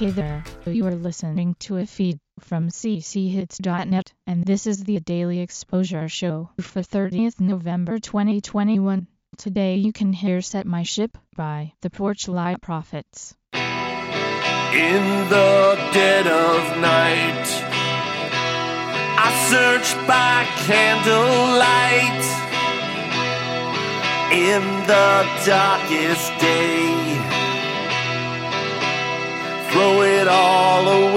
Hey there, you are listening to a feed from cchits.net, and this is the Daily Exposure Show for 30th November 2021. Today you can hear Set My Ship by the Porchlight Prophets. In the dead of night, I search by candlelight. In the darkest day, throw it all away.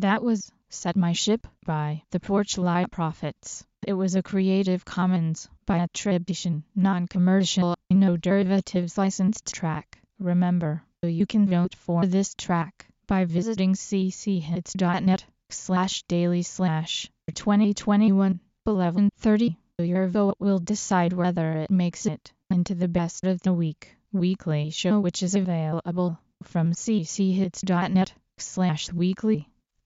That was Set My Ship by the Porchlight Prophets. It was a Creative Commons by attribution, non-commercial, no derivatives licensed track. Remember, you can vote for this track by visiting cchits.net slash daily slash 2021 1130. Your vote will decide whether it makes it into the best of the week weekly show which is available from cchits.net slash weekly.